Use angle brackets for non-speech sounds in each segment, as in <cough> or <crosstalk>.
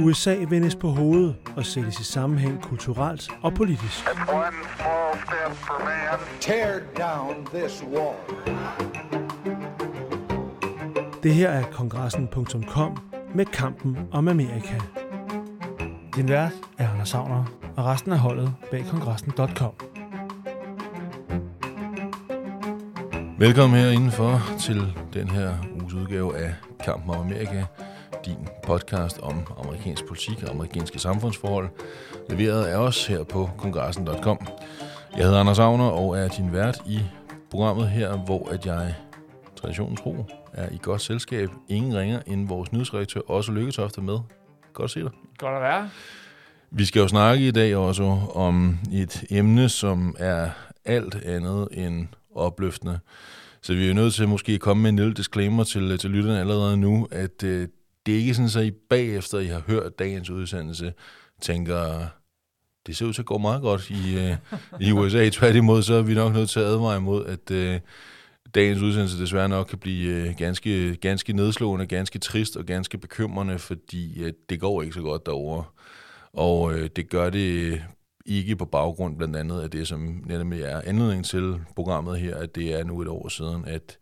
USA vendes på hovedet og sættes i sammenhæng kulturelt og politisk. Tear down this wall. Det her er kongressen.com med kampen om Amerika. Din vært er Anders Savner, og resten af holdet bag kongressen.com. Velkommen her indenfor til den her uges udgave af Kampen om Amerika, podcast om amerikansk politik og amerikanske samfundsforhold, leveret af os her på kongressen.com. Jeg hedder Anders Agner og er din vært i programmet her, hvor at jeg traditionen tro er i godt selskab. Ingen ringer end vores nyhedsredaktør Også Lykketofte med. Godt at se dig. Godt at være. Vi skal jo snakke i dag også om et emne, som er alt andet end opløftende. Så vi er nødt til måske at komme med en lille disclaimer til, til lytterne allerede nu, at øh, det er ikke sådan, at I bagefter, I har hørt dagens udsendelse, tænker, det ser ud til at gå meget godt i, øh, i USA. <laughs> Tværtimod, så er vi nok nødt til at advare imod, at øh, dagens udsendelse desværre nok kan blive øh, ganske, ganske nedslående, ganske trist og ganske bekymrende, fordi øh, det går ikke så godt derovre. Og øh, det gør det øh, ikke på baggrund blandt andet af det, som netop er anledning til programmet her, at det er nu et år siden, at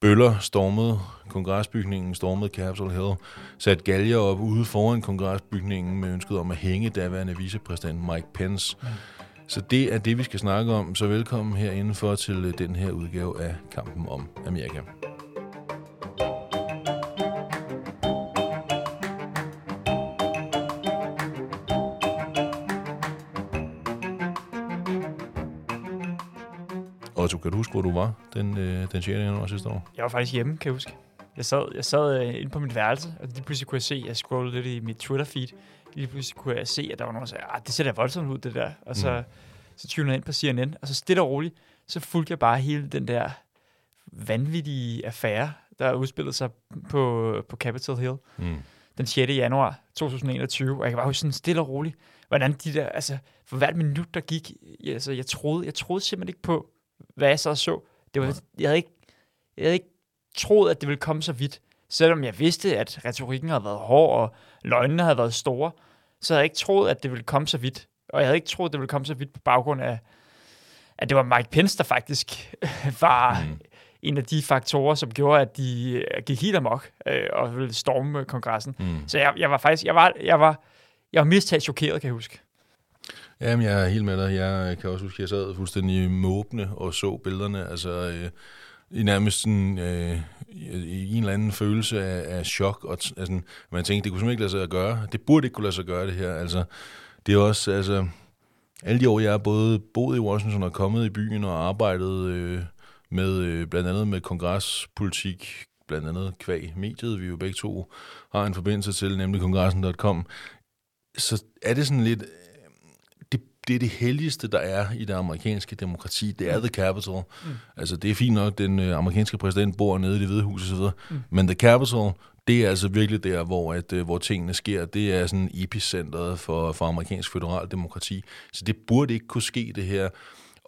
Bøller stormede kongresbygningen, stormede Capitol Hill, satte galger op ude foran kongresbygningen med ønsket om at hænge daværende vicepræsident Mike Pence. Mm. Så det er det, vi skal snakke om. Så velkommen her indenfor til den her udgave af Kampen om Amerika. Otto, kan du huske, hvor du var den, øh, den 6. januar sidste år? Jeg var faktisk hjemme, kan jeg huske. Jeg sad, jeg sad øh, inde på mit værelse, og lige pludselig kunne jeg se, jeg scrollede lidt i mit Twitter-feed, lige pludselig kunne jeg se, at der var nogen, der sagde, ah, det ser da voldsomt ud, det der. Og så, mm. så tunede jeg ind på CNN, og så stille og roligt, så fulgte jeg bare hele den der vanvittige affære, der udspillede sig på, på Capitol Hill mm. den 6. januar 2021. Og jeg kan bare huske sådan stille og roligt, hvordan de der, altså for hvert minut, der gik, altså jeg troede, jeg troede simpelthen ikke på, hvad jeg så så. Det var, jeg, havde ikke, jeg havde ikke troet, at det ville komme så vidt. Selvom jeg vidste, at retorikken havde været hård, og løgnene havde været store, så havde jeg ikke troet, at det ville komme så vidt. Og jeg havde ikke troet, at det ville komme så vidt på baggrund af, at det var Mike Pence, der faktisk <laughs> var mm. en af de faktorer, som gjorde, at de gik helt amok øh, og ville storme kongressen. Mm. Så jeg, jeg var faktisk, jeg var, jeg var, jeg var mest chokeret, kan jeg huske. Jamen, jeg er helt med dig. Jeg øh, kan også huske, at jeg sad fuldstændig måbne og så billederne. Altså, øh, i nærmest sådan, øh, i en eller anden følelse af, af chok. Og altså, man tænkte, det kunne simpelthen ikke lade sig at gøre. Det burde ikke kunne lade sig at gøre, det her. Altså, det er også, altså, alle de år, jeg har både boet i Washington og kommet i byen og arbejdet øh, med, øh, blandt andet med kongrespolitik, blandt andet kvæg mediet, vi jo begge to har en forbindelse til, nemlig kongressen.com, så er det sådan lidt, det er det helligste, der er i det amerikanske demokrati. Det er The Capitol. Mm. Altså, det er fint nok, den øh, amerikanske præsident bor nede i det hvide hus osv., mm. men The Capitol, det er altså virkelig der, hvor, at, øh, hvor tingene sker. Det er sådan epicentret for, for amerikansk federal demokrati. Så det burde ikke kunne ske, det her.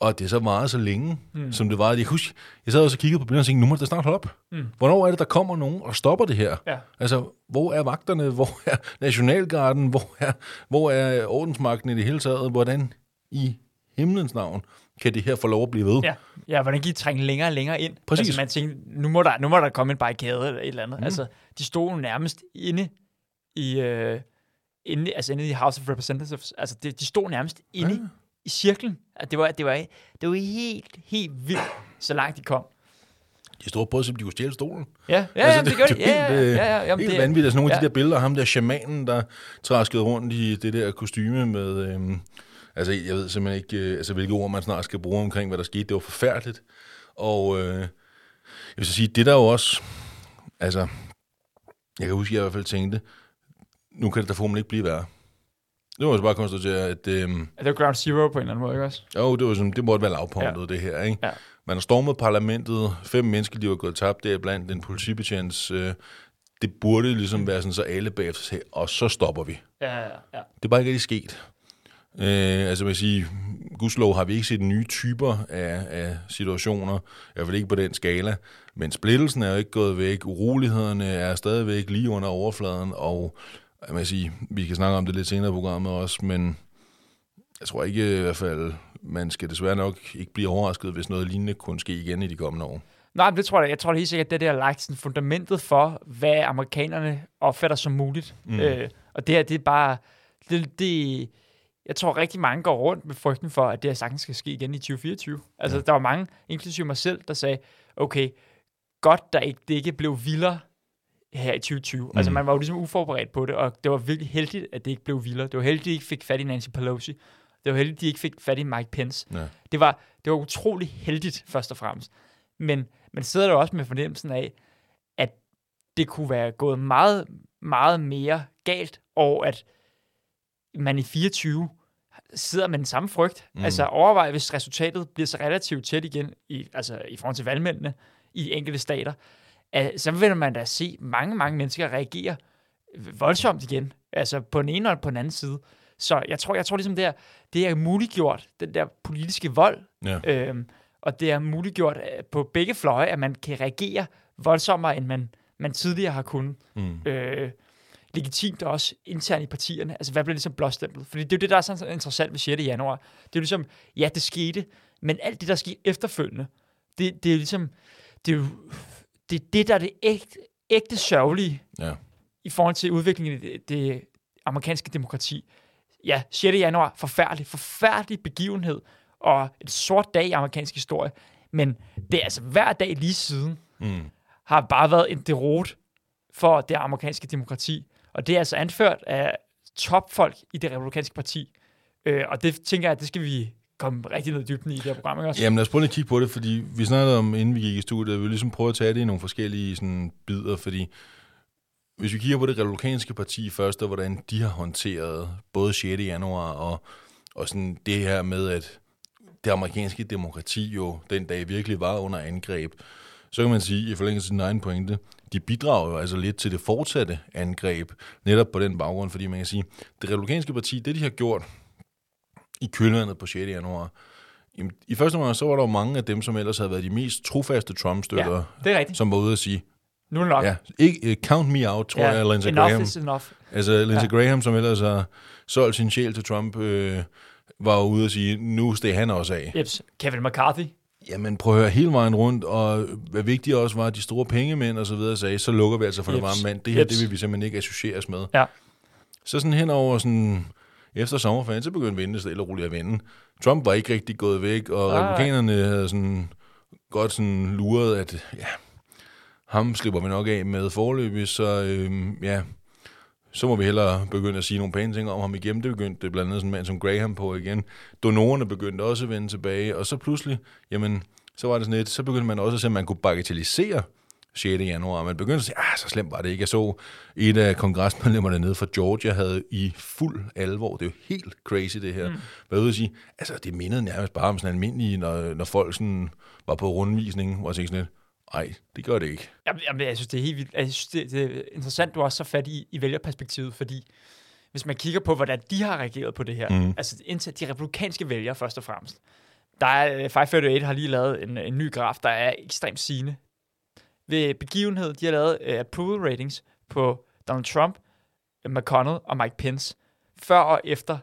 Og det er så meget så længe, mm. som det var. Jeg, husker, jeg sad også og kiggede på billederne og tænkte, nu må det snart holde op. Mm. Hvornår er det, der kommer nogen og stopper det her? Ja. Altså, hvor er vagterne? Hvor er Nationalgarden? Hvor er, hvor er ordensmagten i det hele taget? Hvordan i himlens navn kan det her få lov at blive ved? Ja, ja hvordan kan de trænge længere og længere ind? Præcis. Altså, man tænkte, nu må der, nu må der komme en barrikade eller et eller andet. Mm. Altså, de stod nærmest inde i, øh, inde, altså inde i House of Representatives. Altså, de, de stod nærmest inde ja. I cirklen. Altså, det, var, det, var, det var helt, helt vildt, så langt de kom. De stod på, som de kunne stjæle stolen. Ja, ja, altså, det, <laughs> det, det, det, ja, ja, ja, ja, jamen, helt det, vanvittigt. Altså, nogle ja. af de der billeder ham der shamanen, der træskede rundt i det der kostyme med... Øhm, Altså, jeg ved simpelthen ikke, øh, altså, hvilke ord man snart skal bruge omkring, hvad der skete. Det var forfærdeligt. Og øh, jeg vil så sige, det der jo også... Altså, jeg kan huske, at jeg i hvert fald tænkte, nu kan det da formentlig ikke blive værre. Det må jeg så bare konstatere, at øhm, Er det jo ground zero på en eller anden måde, ikke også? jo, det, var sådan, det måtte være lavpunktet, Ja. ja. det her. Ikke? Ja. Man har stormet parlamentet, fem menneskeliv er gået tabt, det er blandt den politibetjents... Øh, det burde ligesom være sådan, så alle bagefter siger, og så stopper vi. Ja, ja, ja. Det er bare ikke rigtig sket. Øh, altså man sige, gudslov har vi ikke set nye typer af, af situationer, i hvert fald ikke på den skala, men splittelsen er jo ikke gået væk, urolighederne er stadigvæk lige under overfladen, og man kan sige, vi kan snakke om det lidt senere i programmet også, men jeg tror ikke i hvert fald, man skal desværre nok ikke blive overrasket, hvis noget lignende kunne ske igen i de kommende år. Nej, men det tror jeg, jeg tror helt sikkert, det der har lagt sådan fundamentet for, hvad amerikanerne opfatter som muligt. Mm. Øh, og det her, det er bare, det, det, jeg tror rigtig mange går rundt med frygten for, at det her sagtens skal ske igen i 2024. Altså, ja. der var mange, inklusive mig selv, der sagde, okay, godt, der ikke, det ikke blev vildere her i 2020. Mm. Altså, man var jo ligesom uforberedt på det, og det var virkelig heldigt, at det ikke blev vildere. Det var heldigt, at de ikke fik fat i Nancy Pelosi. Det var heldigt, at de ikke fik fat i Mike Pence. Ja. Det var, det var utrolig heldigt, først og fremmest. Men man sidder der også med fornemmelsen af, at det kunne være gået meget, meget mere galt, og at man i 24 sidder med den samme frygt. Mm. Altså overvej, hvis resultatet bliver så relativt tæt igen, i, altså i forhold til valgmændene i enkelte stater, at, så vil man da se mange, mange mennesker reagere voldsomt igen. Altså på den ene og på den anden side. Så jeg tror, jeg tror ligesom det er, det er muliggjort, den der politiske vold, Ja. Øhm, og det er muliggjort øh, på begge fløje, at man kan reagere voldsommere, end man, man tidligere har kunnet. Mm. Øh, legitimt også internt i partierne. Altså, hvad bliver ligesom blåstemplet? Fordi det er jo det, der er så interessant ved 6. januar. Det er jo ligesom, ja, det skete, men alt det, der skete efterfølgende, det, det er ligesom, det er jo det, er det der er det ægte, ægte sørgelige Ja. i forhold til udviklingen i det, det amerikanske demokrati. Ja, 6. januar, forfærdelig, forfærdelig begivenhed, og et sort dag i amerikansk historie. Men det er altså hver dag lige siden, Mm. har bare været en derot for det amerikanske demokrati. Og det er altså anført af topfolk i det republikanske parti. Øh, og det tænker jeg, at det skal vi komme rigtig ned i dybden i det her program, ikke også? Jamen lad os prøve at kigge på det, fordi vi snakkede om, inden vi gik i studiet, at vi ligesom prøve at tage det i nogle forskellige sådan, bidder, fordi hvis vi kigger på det republikanske parti først, og hvordan de har håndteret både 6. januar og, og sådan det her med, at det amerikanske demokrati jo den dag virkelig var under angreb, så kan man sige, i forlængelse af sin egen pointe, de bidrager jo altså lidt til det fortsatte angreb, netop på den baggrund, fordi man kan sige, det republikanske parti, det de har gjort i kølvandet på 6. januar, Jamen, I første omgang, så var der jo mange af dem, som ellers havde været de mest trofaste Trump-støtter, Ja, det er rigtigt. som var ude at sige, Nu er det nok. ja, ikke, uh, count me out, tror ja, jeg, Lindsey enough Graham. is enough. Altså, Lindsey Ja. Graham, som ellers har solgt sin sjæl til Trump, øh, var ude at sige, nu steg han også af. Jeps, Kevin McCarthy. Jamen, prøv at høre hele vejen rundt, og hvad vigtigt også var, at de store pengemænd og så videre sagde, så lukker vi altså for det Jeps. varme vand. Det her, Jeps. det vil vi simpelthen ikke associeres med. Ja. Så sådan hen over sådan, efter sommerferien, så begyndte vinden stille og roligt at vende. Trump var ikke rigtig gået væk, og nej. republikanerne havde sådan godt sådan luret, at ja, ham slipper vi nok af med forløbig, så øhm, ja, så må vi hellere begynde at sige nogle pæne ting om ham igen. Det begyndte det blandt andet sådan en mand som Graham på igen. Donorerne begyndte også at vende tilbage, og så pludselig, jamen, så var det sådan lidt, så begyndte man også at se, at man kunne bagatellisere 6. januar. Man begyndte at sige, ah, så slemt var det ikke. Jeg så et af kongresmedlemmerne nede fra Georgia havde i fuld alvor, det er jo helt crazy det her, mm. været ude at sige, altså det mindede nærmest bare om sådan almindelige, når, når folk sådan var på rundvisning, hvor jeg sådan lidt, ej, det gør det ikke. Jamen, jamen, jeg synes, det er helt vildt. Jeg synes, det, det er interessant, du også så fat i, i vælgerperspektivet, fordi hvis man kigger på, hvordan de har reageret på det her, mm. altså indtil de republikanske vælgere først og fremmest, der er, øh, 538 har lige lavet en, en ny graf, der er ekstremt sigende. Ved begivenhed, de har lavet uh, approval ratings på Donald Trump, McConnell og Mike Pence, før og efter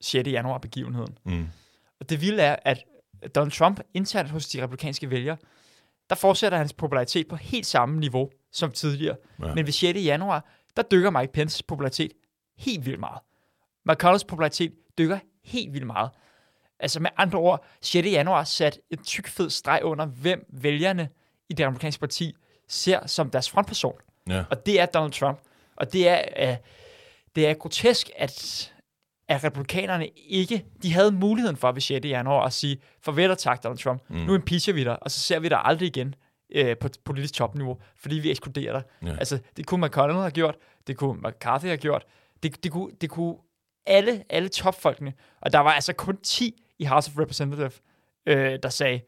6. januar begivenheden. Mm. Og det vilde er, at Donald Trump internt hos de republikanske vælgere, der fortsætter hans popularitet på helt samme niveau som tidligere. Ja. Men ved 6. januar, der dykker Mike Pence popularitet helt vildt meget. McConnells popularitet dykker helt vildt meget. Altså med andre ord, 6. januar sat en tyk fed streg under, hvem vælgerne i det amerikanske parti ser som deres frontperson. Ja. Og det er Donald Trump. Og det er, uh, det er grotesk, at, at republikanerne ikke, de havde muligheden for ved 6. januar at sige, farvel og tak Donald Trump, mm. nu impeacher vi dig, og så ser vi dig aldrig igen øh, på politisk topniveau, fordi vi ekskluderer dig. Ja. Altså, det kunne McConnell have gjort, det kunne McCarthy have gjort, det, det, kunne, det kunne alle, alle topfolkene, og der var altså kun 10 i House of Representatives, øh, der sagde,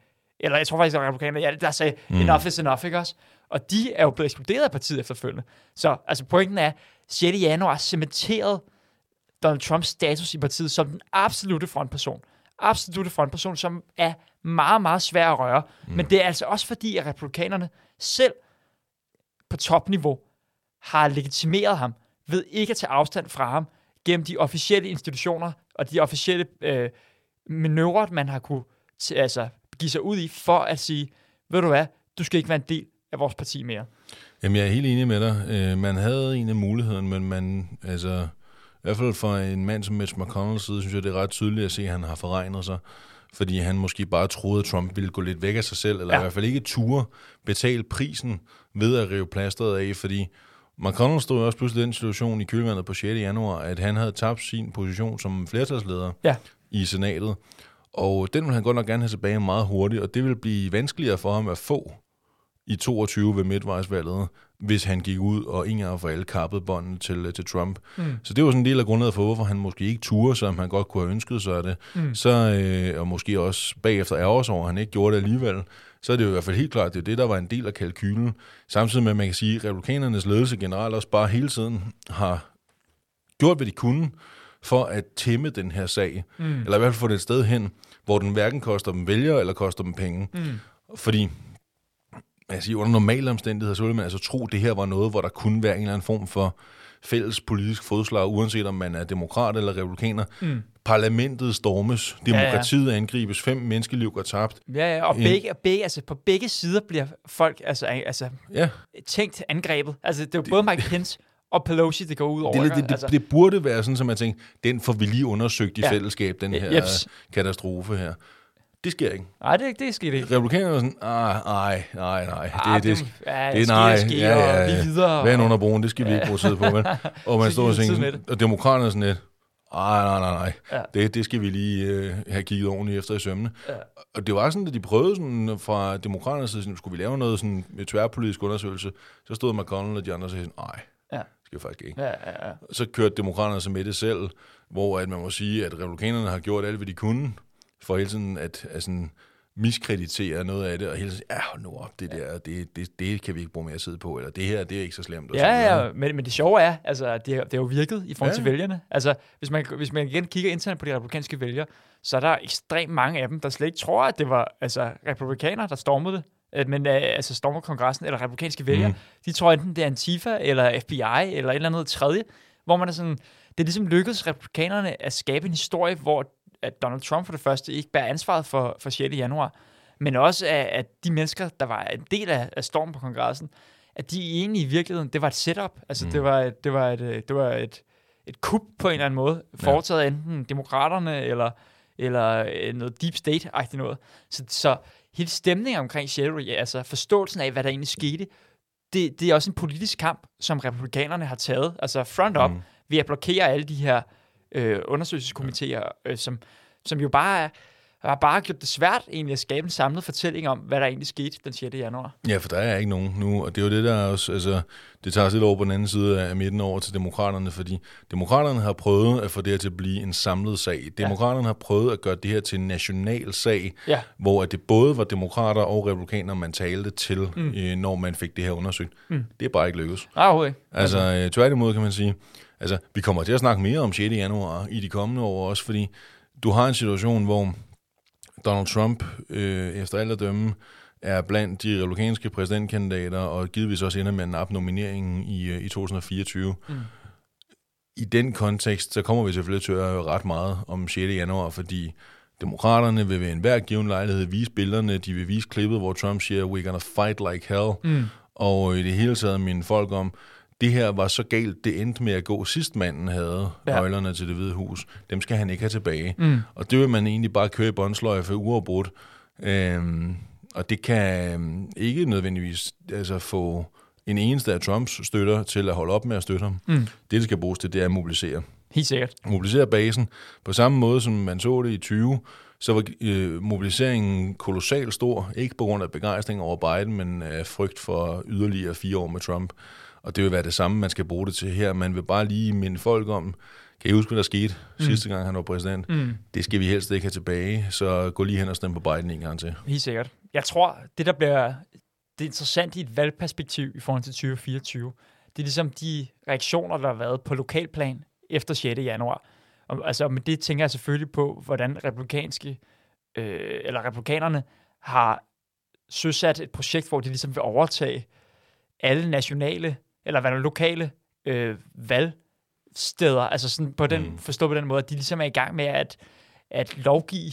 eller jeg tror faktisk, der var republikaner, ja, der sagde, mm. enough is enough, ikke også? Og de er jo blevet ekskluderet af partiet efterfølgende. Så altså, pointen er, 6. januar cementeret Donald Trumps status i partiet som den absolute frontperson. Absolute frontperson, som er meget, meget svær at røre. Mm. Men det er altså også fordi, at republikanerne selv på topniveau har legitimeret ham ved ikke at tage afstand fra ham gennem de officielle institutioner og de officielle øh, manøvrer, man har kunne altså, give sig ud i for at sige, ved du hvad, du skal ikke være en del af vores parti mere. Jamen, jeg er helt enig med dig. Øh, man havde en af muligheden, men man, altså, i hvert fald for en mand som Mitch McConnell side, synes jeg, det er ret tydeligt at se, at han har forregnet sig. Fordi han måske bare troede, at Trump ville gå lidt væk af sig selv, eller ja. Ja. i hvert fald ikke ture betale prisen ved at rive plasteret af, fordi McConnell stod jo også pludselig i den situation i kølvandet på 6. januar, at han havde tabt sin position som flertalsleder Ja. i senatet. Og den ville han godt nok gerne have tilbage meget hurtigt, og det ville blive vanskeligere for ham at få i 22 ved midtvejsvalget, hvis han gik ud og en gang for alle kappede bånden til, til Trump. Mm. Så det var sådan en del af grundlaget for, hvorfor han måske ikke turde, som han godt kunne have ønsket sig det. Mm. Så, øh, og måske også bagefter ærger sig over, at han ikke gjorde det alligevel. Så er det jo i hvert fald helt klart, det er det, der var en del af kalkylen. Samtidig med, at man kan sige, at republikanernes ledelse generelt også bare hele tiden har gjort, hvad de kunne, for at tæmme den her sag. Mm. Eller i hvert fald få det et sted hen, hvor den hverken koster dem vælgere, eller koster dem penge. Mm. Fordi siger, under normale omstændigheder, så ville man altså tro, at det her var noget, hvor der kunne være en eller anden form for fælles politisk fodslag, uanset om man er demokrat eller republikaner. Mm. Parlamentet stormes, demokratiet ja, ja. angribes, fem menneskeliv går tabt. Ja, ja og begge, og begge, altså, på begge sider bliver folk altså, altså, Ja, tænkt angrebet. Altså, det er jo både Mike Pence <laughs> og Pelosi, det går ud over. det, det, det, det, altså, det burde være sådan, som jeg tænkte, den får vi lige undersøgt i Ja. ja. fællesskab, den her Jeps. katastrofe her. Det sker ikke. Nej, det, det sker det ikke. Republikanerne er sådan, ah, nej, nej, nej. Ah, det, det, det- ja, det nej, sker, ja, ja, er videre, Vand under broen, det skal vi ikke bruge tid på, vel? <laughs> Og man står og tænker, og demokraterne er sådan lidt, ej, nej, nej, nej, Ja. det, det skal vi lige øh, have kigget ordentligt efter i sømne. Ja. Og det var sådan, at de prøvede sådan, fra demokraternes side, sådan, skulle vi lave noget sådan, med tværpolitisk undersøgelse, så stod McConnell og de andre og sagde, nej, Ja. vi faktisk ikke. Ja, ja, ja. Så kørte demokraterne sig med det selv, hvor at man må sige, at republikanerne har gjort alt, hvad de kunne, for hele tiden at, at sådan, miskreditere noget af det, og hele tiden ja, hold nu op, det der, det, det, det kan vi ikke bruge mere tid på, eller det her, det er ikke så slemt. og sådan Ja, noget. ja, men, men det sjove er, altså, det, har- det har jo virket i forhold Ja. til vælgerne. Altså, hvis man, hvis man igen kigger internt på de republikanske vælgere, så er der ekstremt mange af dem, der slet ikke tror, at det var altså, republikanere, der stormede det. Øh, Men øh, altså stormede kongressen, eller republikanske vælgere. Mm. De tror enten, det er Antifa, eller FBI, eller et eller andet tredje, hvor man er sådan, det er ligesom lykkedes republikanerne at skabe en historie, hvor at Donald Trump for det første ikke bærer ansvaret for, for 6. januar, men også at, at de mennesker, der var en del af, af stormen på kongressen, at de egentlig i virkeligheden, det var et setup. Altså, mm. det var, et, det var, et, det var et, et kup på en eller anden måde, foretaget af enten demokraterne eller, eller øh, noget deep state-agtigt noget. Så, så hele stemningen omkring Sherry, altså forståelsen af, hvad der egentlig skete, det, det er også en politisk kamp, som republikanerne har taget. Altså front up, mm. ved at blokere alle de her øh, undersøgelseskomiteer, øh, som, som jo bare er, har bare gjort det svært egentlig at skabe en samlet fortælling om, hvad der egentlig skete den 6. januar. Ja, for der er ikke nogen nu, og det er jo det, der er også, altså, det tager os lidt over på den anden side af midten over til demokraterne, fordi demokraterne har prøvet at få det her til at blive en samlet sag. Demokraterne har prøvet at gøre det her til en national sag, Ja. hvor at det både var demokrater og republikanere, man talte til, mm. øh, når man fik det her undersøgt. Mm. Det er bare ikke lykkedes. Nej, overhovedet ikke. Altså, øh, tværtimod kan man sige, altså, vi kommer til at snakke mere om 6. januar i de kommende år også, fordi du har en situation, hvor Donald Trump, øh, efter alt at dømme, er blandt de republikanske præsidentkandidater, og givetvis også ender med nappe nomineringen i, øh, i 2024. Mm. I den kontekst, så kommer vi selvfølgelig til at høre ret meget om 6. januar, fordi demokraterne vil ved enhver given lejlighed vise billederne, de vil vise klippet, hvor Trump siger, we're gonna fight like hell, mm. og i det hele taget mine folk om, det her var så galt, det endte med at gå sidst manden havde Ja. nøglerne til det hvide hus. Dem skal han ikke have tilbage. Mm. Og det vil man egentlig bare køre i båndsløjfe uafbrudt. Øhm, og det kan øhm, ikke nødvendigvis altså, få en eneste af Trumps støtter til at holde op med at støtte ham. Mm. Det, det skal bruges til, det er at mobilisere. Helt sikkert. Mobilisere basen på samme måde, som man så det i 20, så var øh, mobiliseringen kolossalt stor. Ikke på grund af begejstring over Biden, men af frygt for yderligere fire år med Trump. Og det vil være det samme, man skal bruge det til her. Man vil bare lige minde folk om, kan I huske, hvad der skete mm. sidste gang, han var præsident? Mm. Det skal vi helst ikke have tilbage, så gå lige hen og stemme på Biden en gang til. Helt sikkert. Jeg tror, det der bliver det er interessant i et valgperspektiv i forhold til 2024, det er ligesom de reaktioner, der har været på lokalplan efter 6. januar. Og, altså, med det tænker jeg selvfølgelig på, hvordan republikanske, øh, eller republikanerne har søsat et projekt, hvor de ligesom vil overtage alle nationale, eller hvad lokale øh, valgsteder, altså sådan på den, Mm. forstå på den måde, at de ligesom er i gang med at, at lovgive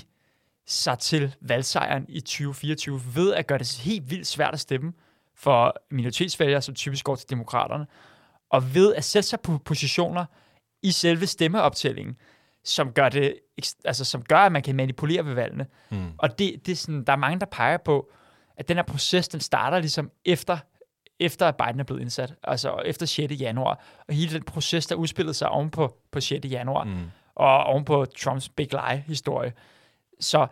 sig til valgsejren i 2024 ved at gøre det helt vildt svært at stemme for minoritetsvælgere, som typisk går til demokraterne, og ved at sætte sig på positioner i selve stemmeoptællingen, som gør, det, altså, som gør at man kan manipulere ved valgene. Mm. Og det, det er sådan, der er mange, der peger på, at den her proces, den starter ligesom efter, efter at Biden er blevet indsat, altså efter 6. januar, og hele den proces, der udspillede sig oven på, på 6. januar, Mm. og oven på Trumps Big Lie-historie. Så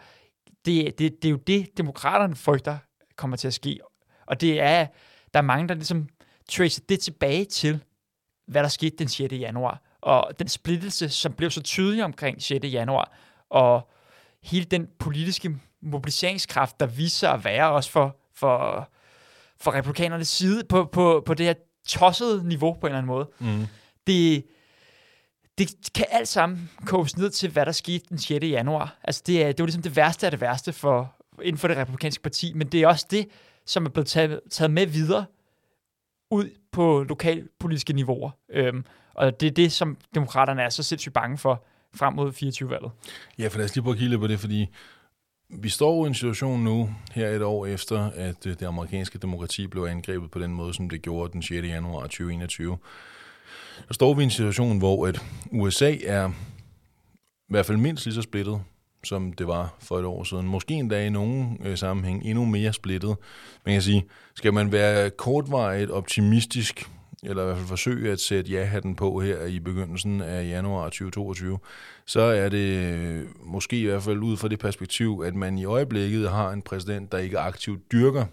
det, det, det er jo det, demokraterne frygter kommer til at ske. Og det er, der er mange, der ligesom tracer det tilbage til, hvad der skete den 6. januar. Og den splittelse, som blev så tydelig omkring 6. januar, og hele den politiske mobiliseringskraft, der viser sig at være også for, for, for republikanernes side på, på, på det her tossede niveau på en eller anden måde. Mm. Det, det kan alt sammen koges ned til, hvad der skete den 6. januar. Altså det, er, det var ligesom det værste af det værste for, inden for det republikanske parti, men det er også det, som er blevet taget, taget med videre ud på lokalpolitiske niveauer. Øhm, og det er det, som demokraterne er så sindssygt bange for frem mod 24-valget. Ja, for lad os lige prøve at kigge på det, fordi vi står i en situation nu, her et år efter, at øh, det amerikanske demokrati blev angrebet på den måde, som det gjorde den 6. januar 2021. Der står vi i en situation, hvor at USA er i hvert fald mindst lige så splittet, som det var for et år siden. Måske endda i nogen øh, sammenhæng endnu mere splittet. Man kan sige, skal man være kortvarigt optimistisk, eller i hvert fald forsøge at sætte ja-hatten på her i begyndelsen af januar 2022, så er det øh, måske i hvert fald ud fra det perspektiv, at man i øjeblikket har en præsident, der ikke aktivt dyrker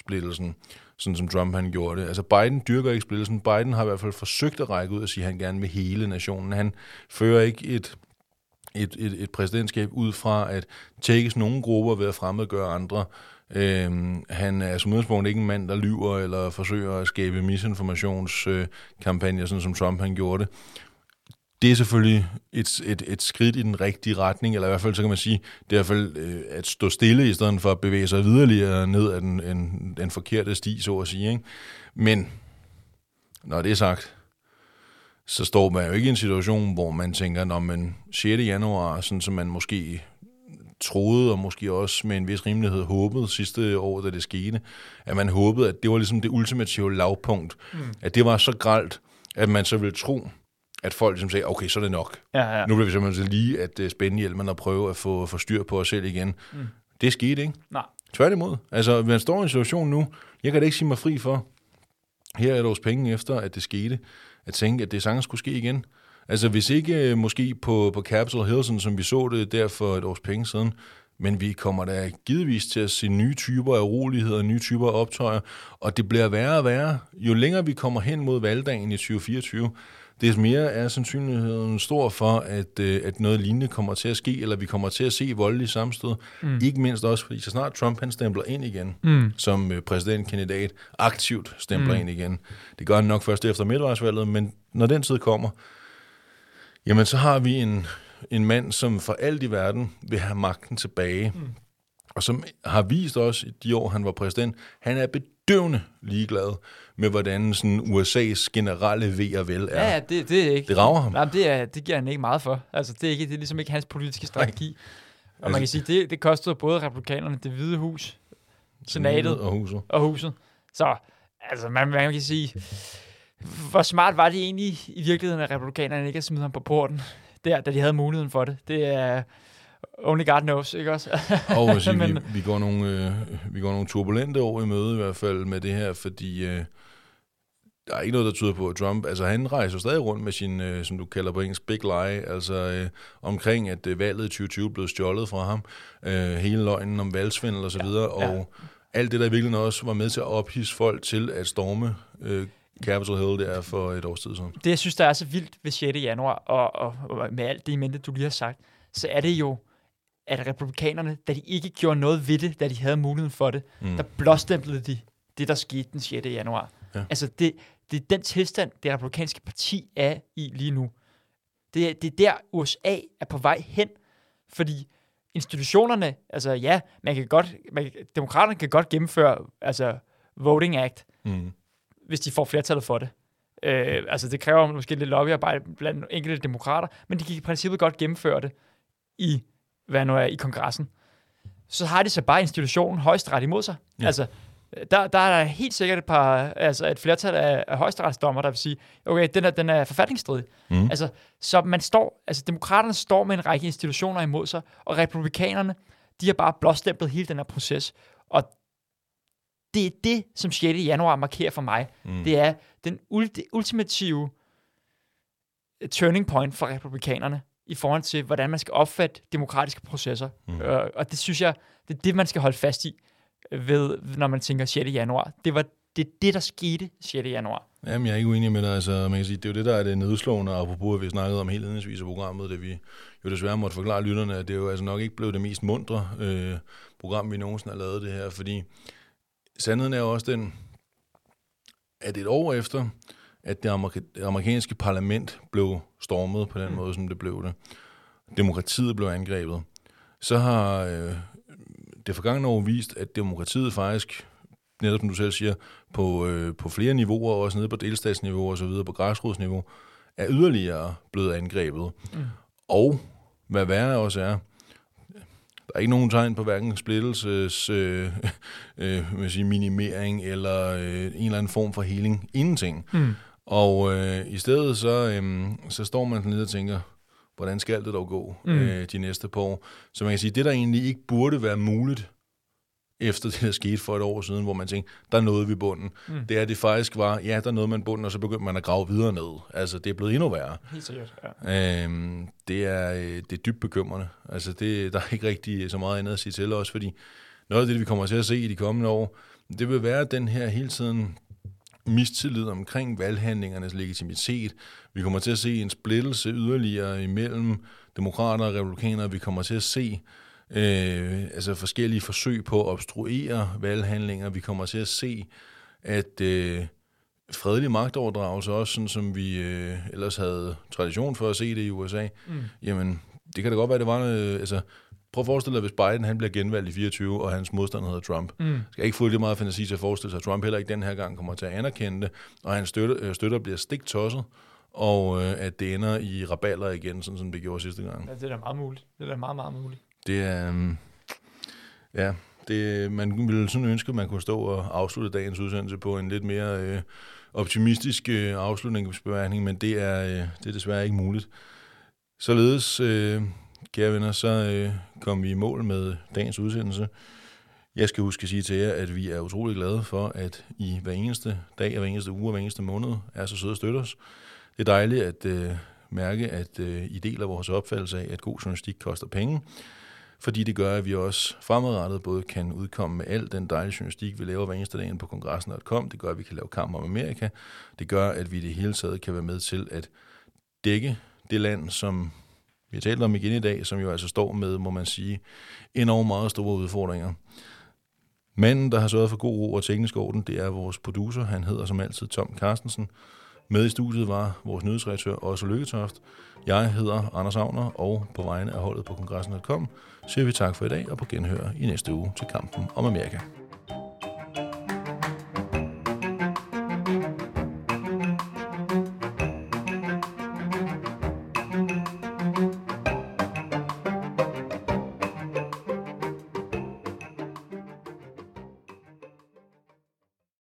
splittelsen, sådan som Trump han gjorde det. Altså Biden dyrker ikke splittelsen. Biden har i hvert fald forsøgt at række ud og sige, at han gerne vil hele nationen. Han fører ikke et et, et, et præsidentskab ud fra at tækkes nogle grupper ved at fremmedgøre andre. Øhm, han er som udgangspunkt ikke en mand, der lyver eller forsøger at skabe misinformationskampagner, sådan som Trump han gjorde det. Det er selvfølgelig et, et, et skridt i den rigtige retning, eller i hvert fald så kan man sige, det er i hvert fald øh, at stå stille, i stedet for at bevæge sig yderligere ned ad den, en, den forkerte sti, så at sige. Ikke? Men når det er sagt, så står man jo ikke i en situation, hvor man tænker, når man 6. januar, sådan som man måske troede, og måske også med en vis rimelighed håbede sidste år, da det skete, at man håbede, at det var ligesom det ultimative lavpunkt. Mm. At det var så gralt, at man så ville tro, at folk ligesom sagde, okay, så er det nok. Ja, ja. Nu bliver vi simpelthen så lige at uh, spænde hjelmen og prøve at få, få styr på os selv igen. Mm. Det skete ikke. Nej. Tværtimod. Altså, man står i en situation nu, jeg kan da ikke sige mig fri for, her er et års penge efter, at det skete, at tænke, at det sagtens skulle ske igen. Altså, hvis ikke øh, måske på, på Capitol Hill, sådan som vi så det der for et års penge siden, men vi kommer da givetvis til at se nye typer af uroligheder, nye typer af optøjer, og det bliver værre og værre. Jo længere vi kommer hen mod valgdagen i 2024, des mere er sandsynligheden stor for, at, øh, at noget lignende kommer til at ske, eller vi kommer til at se voldelige sammenstød. Mm. Ikke mindst også, fordi så snart Trump han stempler ind igen, mm. som øh, præsidentkandidat, aktivt stempler mm. ind igen. Det gør han nok først efter midtvejsvalget, men når den tid kommer, jamen så har vi en, en mand, som for alt i verden vil have magten tilbage, mm. og som har vist også i de år, han var præsident, han er bedøvende ligeglad med, hvordan sådan USA's generelle ved og vel er. Ja, ja det, det er ikke... Det rager ham. Nej, det, er, det giver han ikke meget for. Altså, det er, ikke, det er ligesom ikke hans politiske strategi. Og man Altså- kan sige, det, det kostede både republikanerne, det hvide hus, senatet og huset. og huset. Så, altså, man, man kan sige, hvor smart var det egentlig i virkeligheden, at republikanerne ikke at smide ham på porten, der, da de havde muligheden for det. Det er only God knows, ikke også? Og jeg <laughs> Men- vi, vi, går nogle, øh, vi går nogle turbulente år i møde i hvert fald med det her, fordi øh, der er ikke noget, der tyder på, at Trump, altså han rejser stadig rundt med sin, øh, som du kalder på engelsk, big lie, altså øh, omkring, at øh, valget i 2020 blev stjålet fra ham, øh, hele løgnen om valgsvindel og så videre, og ja. alt det, der i virkeligheden også var med til at ophisse folk til at storme øh, Capitol Hill der for et års tid siden. Det, jeg synes, der er så vildt ved 6. januar, og, og, og med alt det i mente, du lige har sagt, så er det jo, at republikanerne, da de ikke gjorde noget ved det, da de havde muligheden for det, mm. der blåstemplede de det, der skete den 6. januar. Ja. Altså, det, det er den tilstand, det republikanske parti er i lige nu. Det, er- det er der, USA er på vej hen, fordi institutionerne, altså ja, man kan godt, man, kan- demokraterne kan godt gennemføre altså Voting Act, Mm. Hvis de får flertallet for det. Øh, altså, det kræver måske lidt lobbyarbejde blandt enkelte demokrater, men de kan i princippet godt gennemføre det i, hvad nu er, i kongressen. Så har de så bare institutionen højesteret imod sig. Ja. Altså, der, der er der helt sikkert et par, altså et flertal af, af højesteretsdommer, der vil sige, okay, den er, den er forfatningsstridig. Mm. Altså, så man står, altså demokraterne står med en række institutioner imod sig, og republikanerne, de har bare blåstemplet hele den her proces. Og det er det, som 6. januar markerer for mig. Mm. Det er den ulti- ultimative øh, turning point for republikanerne i forhold til, hvordan man skal opfatte demokratiske processer. Mm. Øh, og det synes jeg, det er det, man skal holde fast i, øh, ved, når man tænker 6. januar. Det var det, er det der skete 6. januar. Jamen, jeg er ikke uenig med dig. Altså, man kan sige, det er jo det, der er det nedslående, apropos at vi snakkede om helt indensvis af programmet, det vi jo desværre måtte forklare lytterne, at det er jo altså nok ikke blevet det mest mundre øh, program, vi nogensinde har lavet det her, fordi sandheden er også den, at et år efter, at det amerikanske parlament blev stormet på den mm. måde, som det blev det, demokratiet blev angrebet, så har øh, det forgangne år vist, at demokratiet faktisk, netop som du selv siger, på, øh, på flere niveauer, også nede på delstatsniveau og så videre, på græsrodsniveau, er yderligere blevet angrebet. Mm. Og hvad værre også er, der er ikke nogen tegn på hverken splittelses øh, <laughs> øh, sige, minimering eller øh, en eller anden form for healing. Ingenting. Mm. Og øh, i stedet så, øh, så står man sådan lidt og tænker, hvordan skal det dog gå mm. øh, de næste par år? Så man kan sige, det der egentlig ikke burde være muligt, efter det, der skete for et år siden, hvor man tænkte, der nåede vi bunden. Mm. Det er, det faktisk var, ja, der nåede man bunden, og så begyndte man at grave videre ned. Altså, det er blevet endnu værre. Helt sikkert, ja. Øhm, det, er, øh, det er dybt bekymrende. Altså, det, der er ikke rigtig så meget andet at sige til også, fordi noget af det, vi kommer til at se i de kommende år, det vil være den her hele tiden mistillid omkring valghandlingernes legitimitet. Vi kommer til at se en splittelse yderligere imellem demokrater og republikanere. Vi kommer til at se øh, altså forskellige forsøg på at obstruere valghandlinger. Vi kommer til at se, at øh, fredelig magtoverdragelse, også sådan som vi øh, ellers havde tradition for at se det i USA, mm. jamen det kan da godt være, det var øh, altså prøv at forestille dig, hvis Biden han bliver genvalgt i 24, og hans modstander hedder Trump. Mm. Skal ikke få det meget fantasi til at forestille sig, at Trump heller ikke den her gang kommer til at anerkende det, og hans støtter, øh, støtter bliver stik tosset, og øh, at det ender i raballer igen, sådan som det gjorde sidste gang. ja. det er da meget muligt. Det er da meget, meget muligt. Det er... Øh, ja, det, man ville sådan ønske, at man kunne stå og afslutte dagens udsendelse på en lidt mere øh, optimistisk øh, afslutningsbemærkning, men det er, øh, det er desværre ikke muligt. Således, øh, kære venner, så øh, kom vi i mål med dagens udsendelse. Jeg skal huske at sige til jer, at vi er utrolig glade for, at I hver eneste dag, hver eneste uge og hver eneste måned er så søde og støtter os. Det er dejligt at øh, mærke, at øh, I deler vores opfattelse af, at god journalistik koster penge fordi det gør, at vi også fremadrettet både kan udkomme med al den dejlige journalistik, vi laver hver eneste dag på kongressen.com. Det gør, at vi kan lave kamp om Amerika. Det gør, at vi i det hele taget kan være med til at dække det land, som vi har talt om igen i dag, som jo altså står med, må man sige, enormt meget store udfordringer. Manden, der har sørget for god ro og teknisk orden, det er vores producer. Han hedder som altid Tom Carstensen. Med i studiet var vores nyhedsredaktør Otto Lykketoft. Jeg hedder Anders Agner, og på vegne af holdet på kongressen.com siger vi tak for i dag og på genhør i næste uge til kampen om Amerika.